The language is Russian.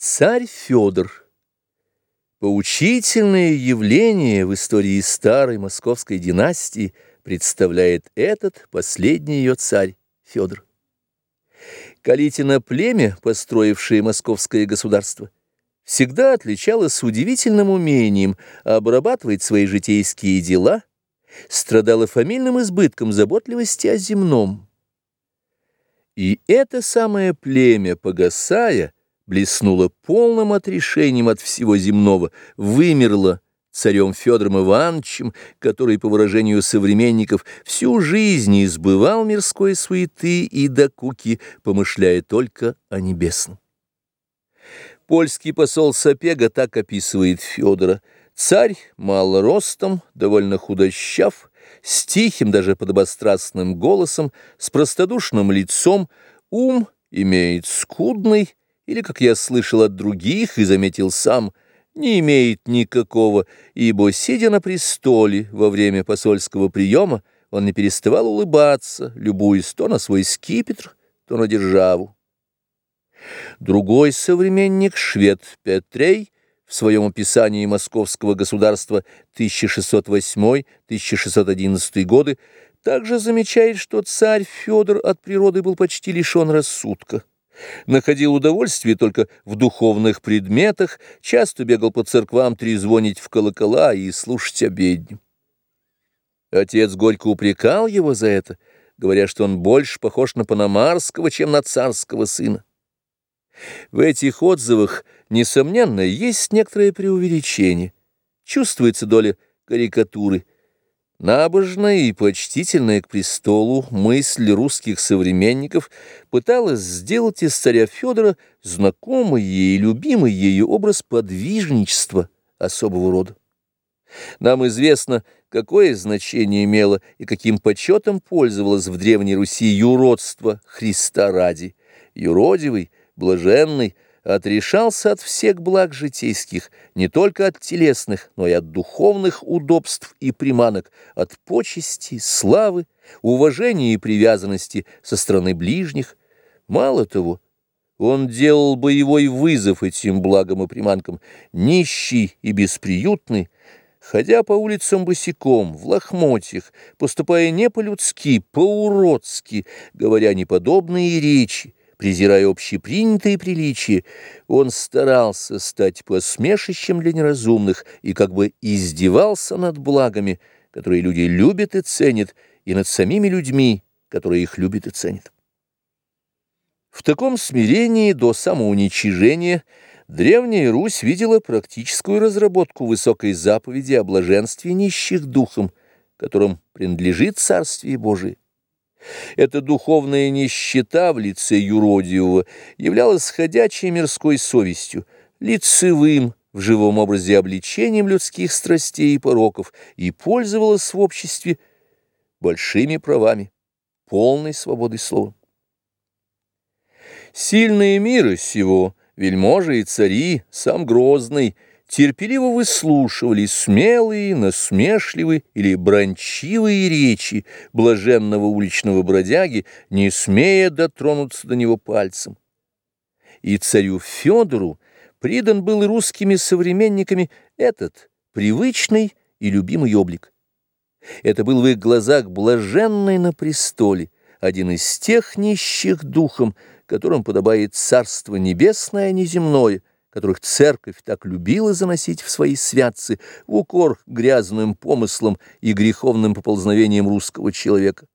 Царь Федор. Поучительное явление в истории старой московской династии представляет этот последний ее царь Федор. Калитина племя, построившее московское государство, всегда отличалось удивительным умением обрабатывать свои житейские дела, страдало фамильным избытком заботливости о земном. И это самое племя, погасая, блеснула полным отрешением от всего земного, вымерла царем Федором Ивановичем, который, по выражению современников, всю жизнь избывал мирской суеты и докуки, помышляя только о небесном. Польский посол Сапега так описывает Федора. Царь мало ростом, довольно худощав, с тихим, даже подобострастным голосом, с простодушным лицом, ум имеет скудный, или, как я слышал от других и заметил сам, не имеет никакого, ибо, сидя на престоле во время посольского приема, он не переставал улыбаться, любуясь то на свой скипетр, то на державу. Другой современник, швед Петрей, в своем описании московского государства 1608-1611 годы, также замечает, что царь Федор от природы был почти лишен рассудка находил удовольствие только в духовных предметах, часто бегал по церквам трезвонить в колокола и слушать обедню. Отец горько упрекал его за это, говоря, что он больше похож на панамарского, чем на царского сына. В этих отзывах, несомненно, есть некоторое преувеличение, чувствуется доля карикатуры – Набожная и почтительная к престолу мысль русских современников пыталась сделать из царя Федора знакомый ей и любимый ею образ подвижничества особого рода. Нам известно, какое значение имело и каким почетом пользовалось в Древней Руси юродство Христа ради. Юродивый, блаженный – отрешался от всех благ житейских, не только от телесных, но и от духовных удобств и приманок, от почести, славы, уважения и привязанности со стороны ближних. Мало того, он делал боевой вызов этим благам и приманкам, нищий и бесприютный, ходя по улицам босиком, в лохмотьях, поступая не по-людски, по-уродски, говоря неподобные речи, презирая общепринятые приличия, он старался стать посмешищем для неразумных и как бы издевался над благами, которые люди любят и ценят, и над самими людьми, которые их любят и ценят. В таком смирении до самоуничижения Древняя Русь видела практическую разработку высокой заповеди о блаженстве нищих духом, которым принадлежит Царствие Божие. Эта духовная нищета в лице юродивого являлась ходячей мирской совестью, лицевым в живом образе обличением людских страстей и пороков и пользовалась в обществе большими правами, полной свободой слова. Сильные мира сего, вельможи и цари, сам Грозный – терпеливо выслушивали смелые, насмешливые или брончивые речи блаженного уличного бродяги, не смея дотронуться до него пальцем. И царю Федору придан был русскими современниками этот привычный и любимый облик. Это был в их глазах блаженный на престоле, один из тех нищих духом, которым подобает царство небесное, а не земное, которых церковь так любила заносить в свои святцы в укор грязным помыслам и греховным поползновением русского человека.